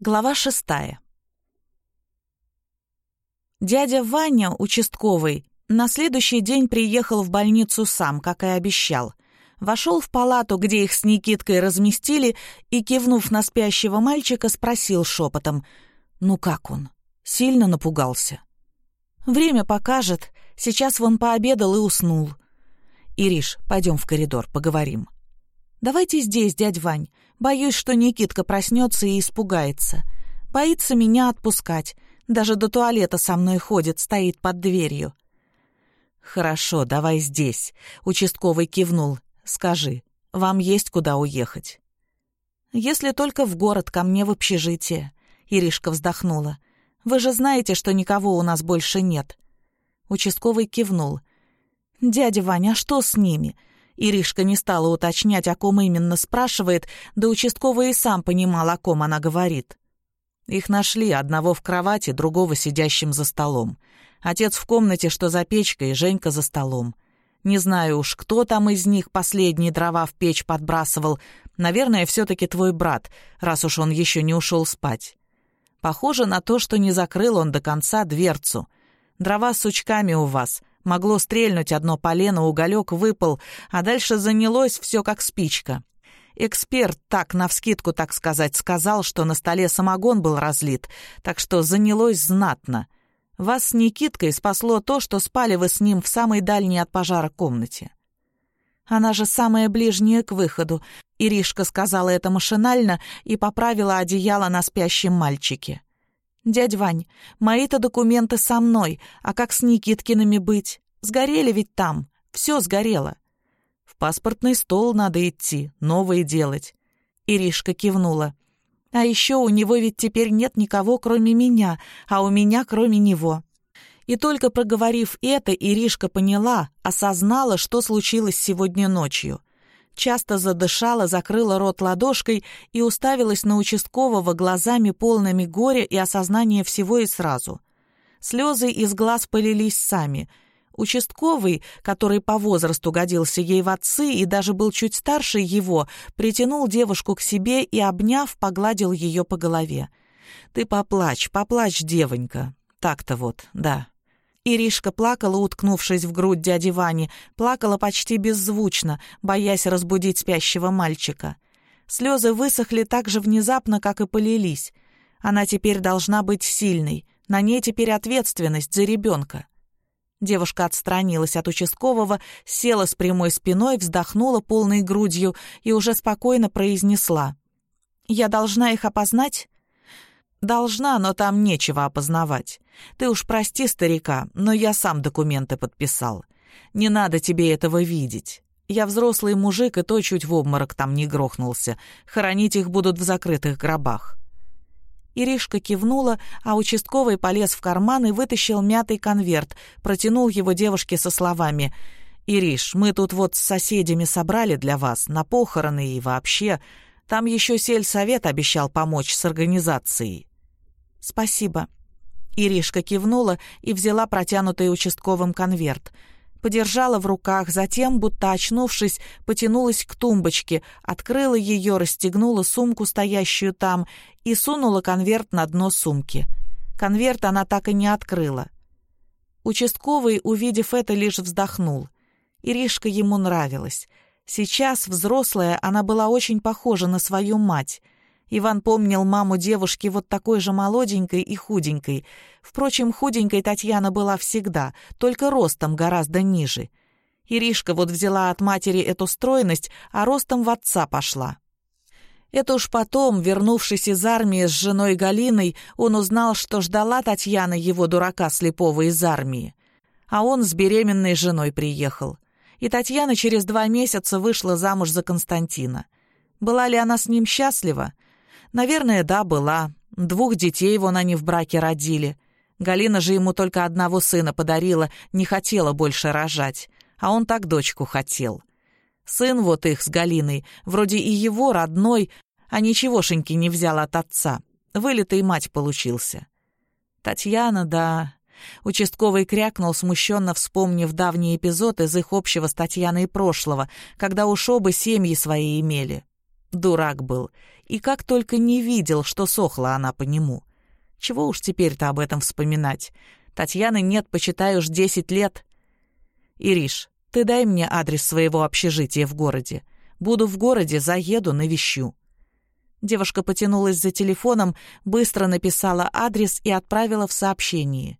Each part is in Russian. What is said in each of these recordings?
Глава шестая. Дядя Ваня, участковый, на следующий день приехал в больницу сам, как и обещал. Вошел в палату, где их с Никиткой разместили, и, кивнув на спящего мальчика, спросил шепотом, «Ну как он? Сильно напугался?» «Время покажет. Сейчас вон пообедал и уснул». «Ириш, пойдем в коридор, поговорим». «Давайте здесь, дядь Вань. Боюсь, что Никитка проснется и испугается. Боится меня отпускать. Даже до туалета со мной ходит, стоит под дверью». «Хорошо, давай здесь», — участковый кивнул. «Скажи, вам есть куда уехать?» «Если только в город, ко мне в общежитие», — Иришка вздохнула. «Вы же знаете, что никого у нас больше нет». Участковый кивнул. «Дядя Ваня, а что с ними? Иришка не стала уточнять, о ком именно спрашивает, да участковый и сам понимал, о ком она говорит. Их нашли, одного в кровати, другого сидящим за столом. Отец в комнате, что за печкой, Женька за столом. Не знаю уж, кто там из них последние дрова в печь подбрасывал. Наверное, все-таки твой брат, раз уж он еще не ушел спать. Похоже на то, что не закрыл он до конца дверцу. Дрова с сучками у вас. Могло стрельнуть одно полено, уголек выпал, а дальше занялось все как спичка. Эксперт так, навскидку, так сказать, сказал, что на столе самогон был разлит, так что занялось знатно. Вас с Никиткой спасло то, что спали вы с ним в самой дальней от пожара комнате. Она же самая ближняя к выходу. Иришка сказала это машинально и поправила одеяло на спящем мальчике. «Дядь Вань, мои-то документы со мной, а как с Никиткиными быть? Сгорели ведь там, все сгорело». «В паспортный стол надо идти, новые делать». Иришка кивнула. «А еще у него ведь теперь нет никого, кроме меня, а у меня кроме него». И только проговорив это, Иришка поняла, осознала, что случилось сегодня ночью часто задышала, закрыла рот ладошкой и уставилась на участкового глазами полными горя и осознания всего и сразу. Слезы из глаз полились сами. Участковый, который по возрасту годился ей в отцы и даже был чуть старше его, притянул девушку к себе и, обняв, погладил ее по голове. «Ты поплачь, поплачь, девонька. Так-то вот, да». Иришка плакала, уткнувшись в грудь дяди Вани, плакала почти беззвучно, боясь разбудить спящего мальчика. Слезы высохли так же внезапно, как и полились. Она теперь должна быть сильной, на ней теперь ответственность за ребенка. Девушка отстранилась от участкового, села с прямой спиной, вздохнула полной грудью и уже спокойно произнесла. «Я должна их опознать?» «Должна, но там нечего опознавать. Ты уж прости старика, но я сам документы подписал. Не надо тебе этого видеть. Я взрослый мужик, и то чуть в обморок там не грохнулся. Хоронить их будут в закрытых гробах». Иришка кивнула, а участковый полез в карман и вытащил мятый конверт, протянул его девушке со словами «Ириш, мы тут вот с соседями собрали для вас, на похороны и вообще. Там еще сельсовет обещал помочь с организацией». «Спасибо». Иришка кивнула и взяла протянутый участковым конверт. Подержала в руках, затем, будто очнувшись, потянулась к тумбочке, открыла ее, расстегнула сумку, стоящую там, и сунула конверт на дно сумки. Конверт она так и не открыла. Участковый, увидев это, лишь вздохнул. Иришка ему нравилась. Сейчас, взрослая, она была очень похожа на свою мать — Иван помнил маму девушки вот такой же молоденькой и худенькой. Впрочем, худенькой Татьяна была всегда, только ростом гораздо ниже. Иришка вот взяла от матери эту стройность, а ростом в отца пошла. Это уж потом, вернувшись из армии с женой Галиной, он узнал, что ждала Татьяна его дурака слепого из армии. А он с беременной женой приехал. И Татьяна через два месяца вышла замуж за Константина. Была ли она с ним счастлива? Наверное, да, была. Двух детей вон они в браке родили. Галина же ему только одного сына подарила, не хотела больше рожать. А он так дочку хотел. Сын вот их с Галиной, вроде и его родной, а ничегошеньки не взял от отца. Вылитый мать получился. Татьяна, да... Участковый крякнул, смущенно вспомнив давний эпизод из их общего с Татьяной прошлого, когда уж оба семьи свои имели. Дурак был. И как только не видел, что сохла она по нему. Чего уж теперь-то об этом вспоминать? Татьяны нет, почитай уж десять лет. Ириш, ты дай мне адрес своего общежития в городе. Буду в городе, заеду, навещу. Девушка потянулась за телефоном, быстро написала адрес и отправила в сообщении.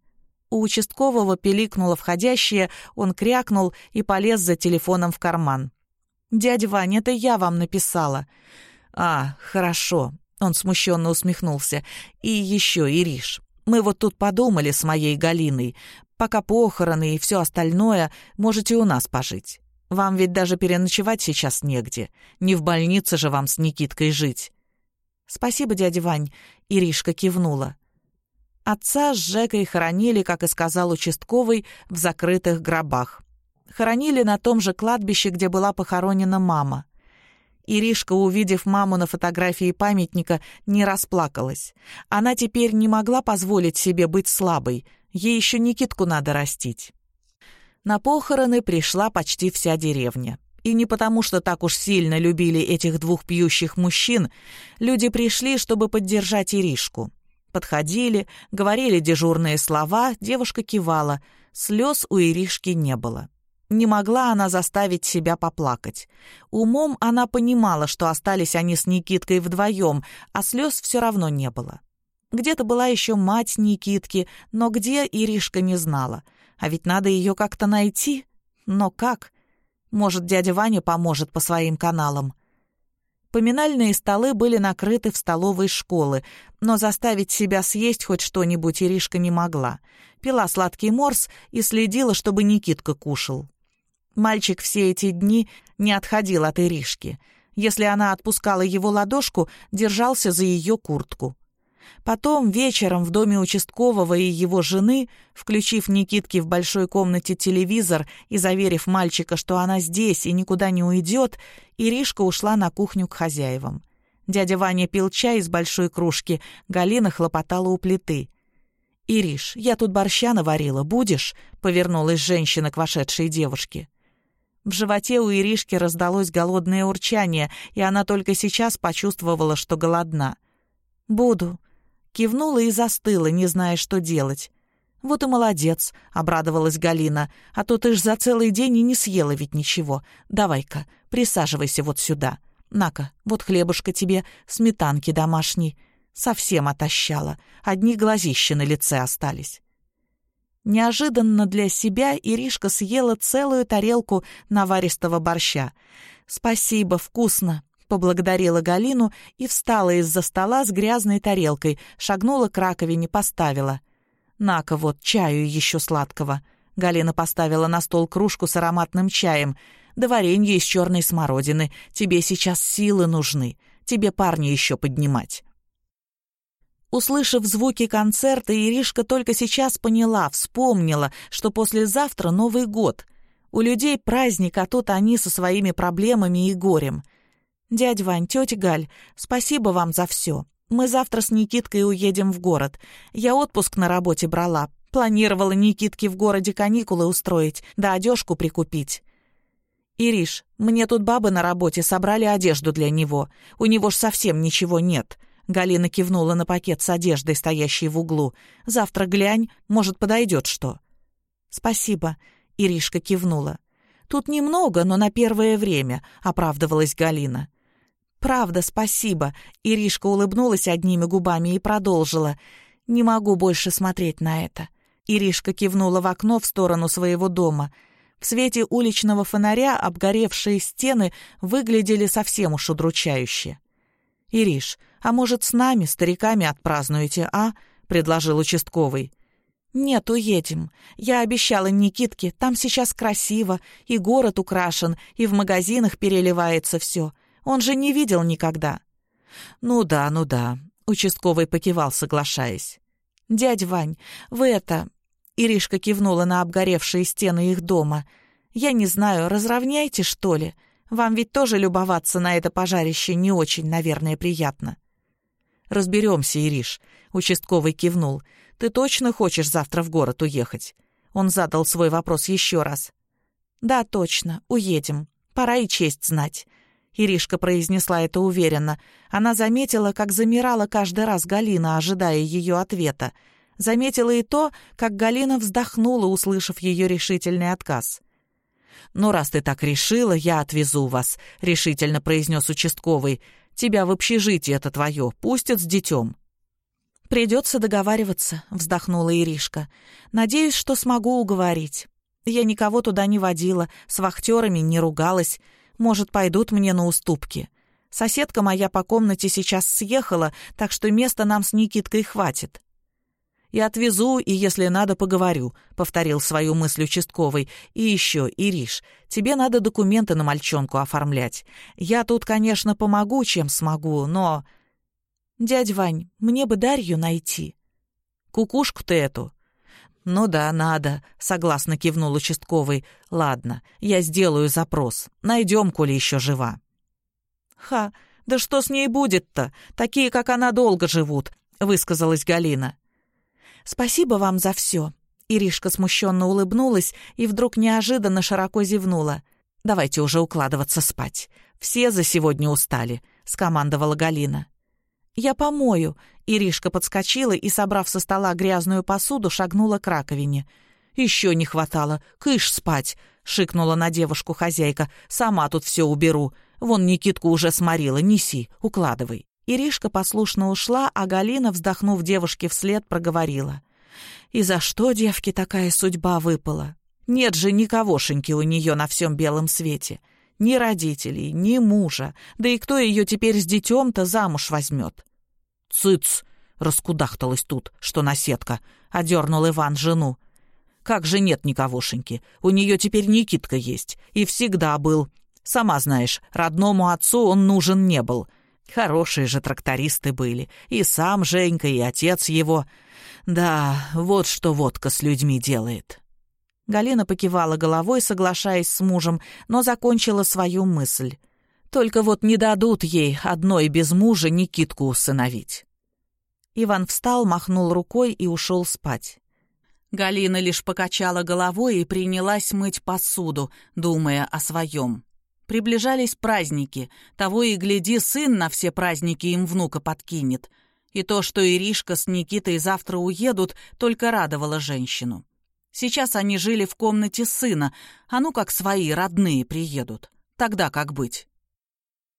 У участкового пиликнуло входящее, он крякнул и полез за телефоном в карман. «Дядя Вань, это я вам написала». «А, хорошо», — он смущенно усмехнулся. «И еще, Ириш, мы вот тут подумали с моей Галиной. Пока похороны и все остальное, можете у нас пожить. Вам ведь даже переночевать сейчас негде. Не в больнице же вам с Никиткой жить». «Спасибо, дядя Вань», — Иришка кивнула. Отца с Жекой хоронили, как и сказал участковый, в закрытых гробах. Хоронили на том же кладбище, где была похоронена мама. Иришка, увидев маму на фотографии памятника, не расплакалась. Она теперь не могла позволить себе быть слабой. Ей еще Никитку надо растить. На похороны пришла почти вся деревня. И не потому, что так уж сильно любили этих двух пьющих мужчин. Люди пришли, чтобы поддержать Иришку. Подходили, говорили дежурные слова, девушка кивала. Слез у Иришки не было. Не могла она заставить себя поплакать. Умом она понимала, что остались они с Никиткой вдвоем, а слез все равно не было. Где-то была еще мать Никитки, но где Иришка не знала. А ведь надо ее как-то найти. Но как? Может, дядя Ваня поможет по своим каналам. Поминальные столы были накрыты в столовой школы, но заставить себя съесть хоть что-нибудь Иришка не могла. Пила сладкий морс и следила, чтобы Никитка кушал. Мальчик все эти дни не отходил от Иришки. Если она отпускала его ладошку, держался за ее куртку. Потом вечером в доме участкового и его жены, включив Никитке в большой комнате телевизор и заверив мальчика, что она здесь и никуда не уйдет, Иришка ушла на кухню к хозяевам. Дядя Ваня пил чай из большой кружки, Галина хлопотала у плиты. «Ириш, я тут борща наварила, будешь?» — повернулась женщина к вошедшей девушке. В животе у Иришки раздалось голодное урчание, и она только сейчас почувствовала, что голодна. «Буду». Кивнула и застыла, не зная, что делать. «Вот и молодец», — обрадовалась Галина. «А то ты ж за целый день и не съела ведь ничего. Давай-ка, присаживайся вот сюда. На-ка, вот хлебушка тебе, сметанки домашней». Совсем отощала, одни глазища на лице остались. Неожиданно для себя Иришка съела целую тарелку наваристого борща. «Спасибо, вкусно!» — поблагодарила Галину и встала из-за стола с грязной тарелкой, шагнула к раковине, поставила. «На-ка вот, чаю еще сладкого!» Галина поставила на стол кружку с ароматным чаем. «Да варенье из черной смородины. Тебе сейчас силы нужны. Тебе парни еще поднимать». Услышав звуки концерта, Иришка только сейчас поняла, вспомнила, что послезавтра Новый год. У людей праздник, а тут они со своими проблемами и горем. «Дядь Вань, тетя Галь, спасибо вам за все. Мы завтра с Никиткой уедем в город. Я отпуск на работе брала. Планировала Никитке в городе каникулы устроить, да одежку прикупить». «Ириш, мне тут бабы на работе собрали одежду для него. У него ж совсем ничего нет». Галина кивнула на пакет с одеждой, стоящий в углу. «Завтра глянь, может, подойдет что». «Спасибо», — Иришка кивнула. «Тут немного, но на первое время», — оправдывалась Галина. «Правда, спасибо», — Иришка улыбнулась одними губами и продолжила. «Не могу больше смотреть на это». Иришка кивнула в окно в сторону своего дома. В свете уличного фонаря обгоревшие стены выглядели совсем уж удручающе. «Ириш, а может, с нами, стариками, отпразднуете, а?» — предложил участковый. «Нет, уедем. Я обещала Никитке, там сейчас красиво, и город украшен, и в магазинах переливается все. Он же не видел никогда». «Ну да, ну да», — участковый покивал, соглашаясь. «Дядь Вань, вы это...» — Иришка кивнула на обгоревшие стены их дома. «Я не знаю, разровняйте, что ли? Вам ведь тоже любоваться на это пожарище не очень, наверное, приятно». «Разберемся, Ириш», — участковый кивнул. «Ты точно хочешь завтра в город уехать?» Он задал свой вопрос еще раз. «Да, точно, уедем. Пора и честь знать». Иришка произнесла это уверенно. Она заметила, как замирала каждый раз Галина, ожидая ее ответа. Заметила и то, как Галина вздохнула, услышав ее решительный отказ. «Ну, раз ты так решила, я отвезу вас», — решительно произнес участковый. «Тебя в общежитие это твое, пустят с детем». «Придется договариваться», — вздохнула Иришка. «Надеюсь, что смогу уговорить. Я никого туда не водила, с вахтерами не ругалась. Может, пойдут мне на уступки. Соседка моя по комнате сейчас съехала, так что места нам с Никиткой хватит». «И отвезу, и, если надо, поговорю», — повторил свою мысль участковый. «И еще, Ириш, тебе надо документы на мальчонку оформлять. Я тут, конечно, помогу, чем смогу, но...» «Дядь Вань, мне бы Дарью найти». «Кукушку ты эту?» «Ну да, надо», — согласно кивнул участковый. «Ладно, я сделаю запрос. Найдем, коли еще жива». «Ха, да что с ней будет-то? Такие, как она, долго живут», — высказалась Галина. «Спасибо вам за все». Иришка смущенно улыбнулась и вдруг неожиданно широко зевнула. «Давайте уже укладываться спать. Все за сегодня устали», — скомандовала Галина. «Я помою». Иришка подскочила и, собрав со стола грязную посуду, шагнула к раковине. «Еще не хватало. Кыш спать!» — шикнула на девушку хозяйка. «Сама тут все уберу. Вон Никитку уже сморила. Неси, укладывай». Иришка послушно ушла, а Галина, вздохнув девушке вслед, проговорила. «И за что девке такая судьба выпала? Нет же никогошеньки у нее на всем белом свете. Ни родителей, ни мужа. Да и кто ее теперь с детем-то замуж возьмет? «Цыц!» — раскудахталась тут, что наседка, — одернул Иван жену. «Как же нет никогошеньки? У нее теперь Никитка есть. И всегда был. Сама знаешь, родному отцу он нужен не был. Хорошие же трактористы были. И сам Женька, и отец его. Да, вот что водка с людьми делает». Галина покивала головой, соглашаясь с мужем, но закончила свою мысль. Только вот не дадут ей одной без мужа Никитку усыновить. Иван встал, махнул рукой и ушел спать. Галина лишь покачала головой и принялась мыть посуду, думая о своем. Приближались праздники. Того и гляди, сын на все праздники им внука подкинет. И то, что Иришка с Никитой завтра уедут, только радовало женщину. Сейчас они жили в комнате сына, а ну как свои родные приедут. Тогда как быть?